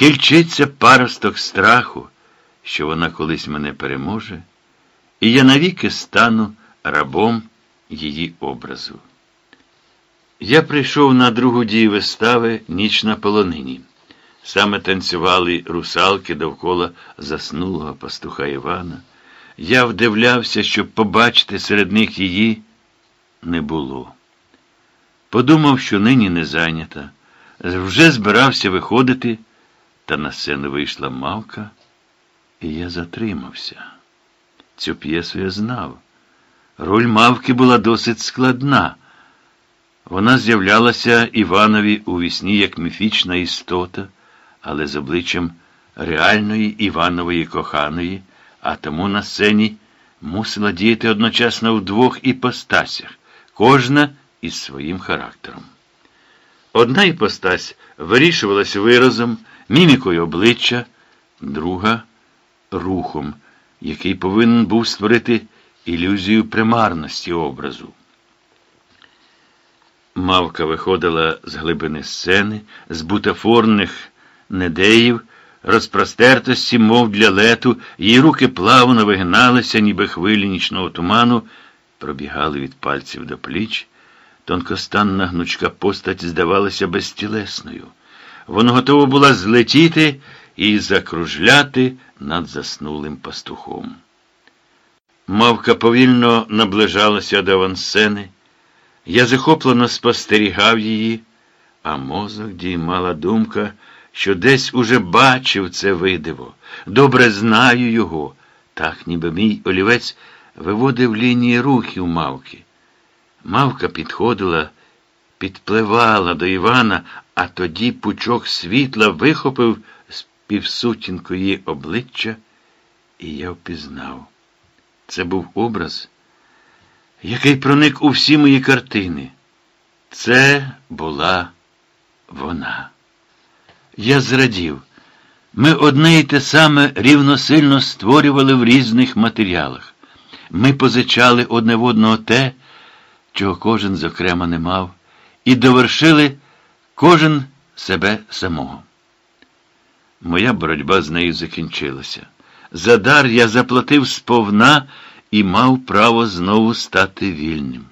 кільчиться паросток страху, що вона колись мене переможе, і я навіки стану рабом її образу. Я прийшов на другу дію вистави ніч на полонині. Саме танцювали русалки довкола заснулого пастуха Івана. Я вдивлявся, щоб побачити серед них її не було. Подумав, що нині не зайнята. Вже збирався виходити, та на сцену вийшла мавка, і я затримався. Цю п'єсу я знав. Роль мавки була досить складна. Вона з'являлася Іванові у вісні як міфічна істота, але з обличчям реальної Іванової коханої, а тому на сцені мусила діяти одночасно в двох іпостасях, кожна із своїм характером. Одна іпостась вирішувалась виразом, мімікою обличчя, друга рухом, який повинен був створити ілюзію примарності образу. Мавка виходила з глибини сцени, з бутафорних недеїв, розпростертості, мов для лету, її руки плавно вигиналися, ніби хвилі нічного туману, пробігали від пальців до пліч. Тонкостанна гнучка постать здавалася безтілесною. Вона готова була злетіти і закружляти над заснулим пастухом. Мавка повільно наближалася до авансцени. Я захоплено спостерігав її, а мозок діймала думка, що десь уже бачив це видиво, добре знаю його, так ніби мій олівець виводив лінії рухів мавки. Мавка підходила, підпливала до Івана, а тоді пучок світла вихопив з півсутінку її обличчя, і я впізнав. Це був образ, який проник у всі мої картини. Це була вона. Я зрадів. Ми одне й те саме рівносильно створювали в різних матеріалах. Ми позичали одне в одного те, чого кожен, зокрема, не мав, і довершили кожен себе самого. Моя боротьба з нею закінчилася. За дар я заплатив сповна і мав право знову стати вільним.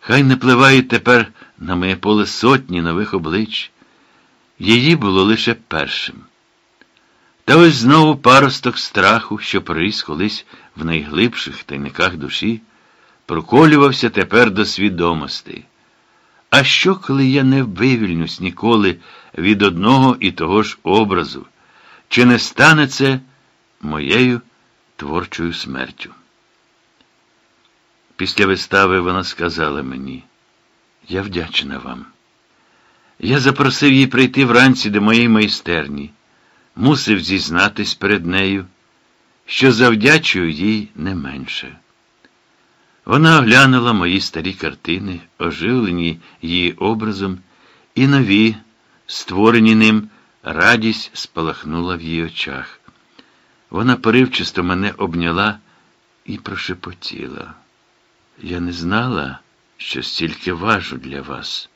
Хай не пливають тепер на моє поле сотні нових облич. Її було лише першим. Та ось знову паросток страху, що проріс колись в найглибших тайниках душі, проколювався тепер до свідомості. А що, коли я не вивільнюсь ніколи від одного і того ж образу? Чи не стане це моєю творчою смертю? Після вистави вона сказала мені, я вдячна вам. Я запросив її прийти вранці до моєї майстерні, мусив зізнатись перед нею, що завдячую їй не менше. Вона оглянула мої старі картини, оживлені її образом, і нові, створені ним, радість спалахнула в її очах. Вона поривчисто мене обняла і прошепотіла. Я не знала, що стільки важу для вас,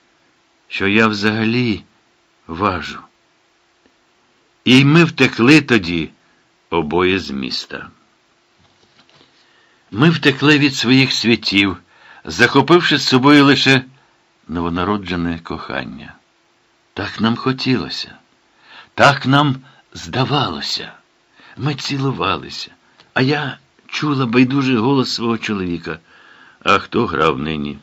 що я взагалі важу. І ми втекли тоді обоє з міста. Ми втекли від своїх світів, захопивши з собою лише новонароджене кохання. Так нам хотілося, так нам здавалося. Ми цілувалися, а я чула байдужий голос свого чоловіка. А хто грав нині?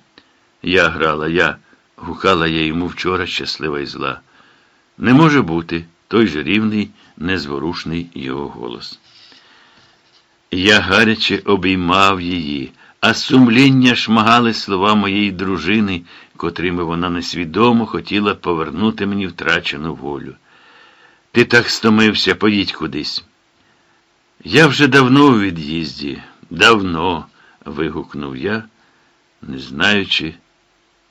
Я грала, я, гукала я йому вчора щаслива і зла. Не може бути той же рівний, незворушний його голос. Я гаряче обіймав її, а сумління шмагали слова моєї дружини, котрими вона несвідомо хотіла повернути мені втрачену волю. Ти так стомився, поїдь кудись. Я вже давно у від'їзді, давно, вигукнув я, не знаючи,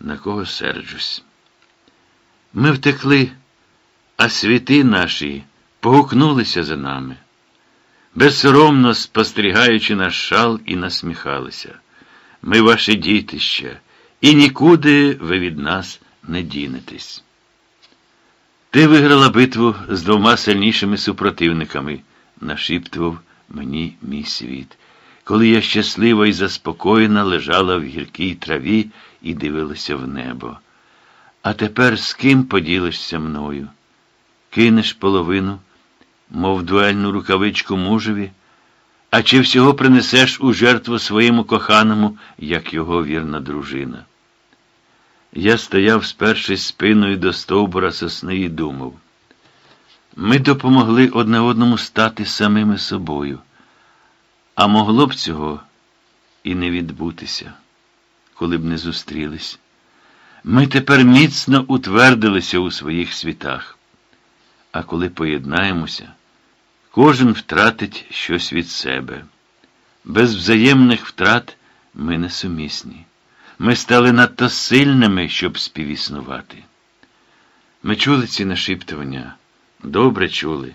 на кого серджусь. Ми втекли, а світи наші погукнулися за нами безсоромно спостерігаючи наш шал і насміхалися. Ми ваші дітища, і нікуди ви від нас не дінетесь. Ти виграла битву з двома сильнішими супротивниками, нашіптував мені мій світ, коли я щаслива і заспокоєна лежала в гіркій траві і дивилася в небо. А тепер з ким поділишся мною? Кинеш половину, мов дуельну рукавичку мужеві, а чи всього принесеш у жертву своєму коханому, як його вірна дружина? Я стояв, спершись спиною до стовбура сосни і думав. Ми допомогли одне одному стати самими собою, а могло б цього і не відбутися, коли б не зустрілись. Ми тепер міцно утвердилися у своїх світах, а коли поєднаємося, кожен втратить щось від себе. Без взаємних втрат ми несумісні. Ми стали надто сильними, щоб співіснувати. Ми чули ці нашіптування, добре чули.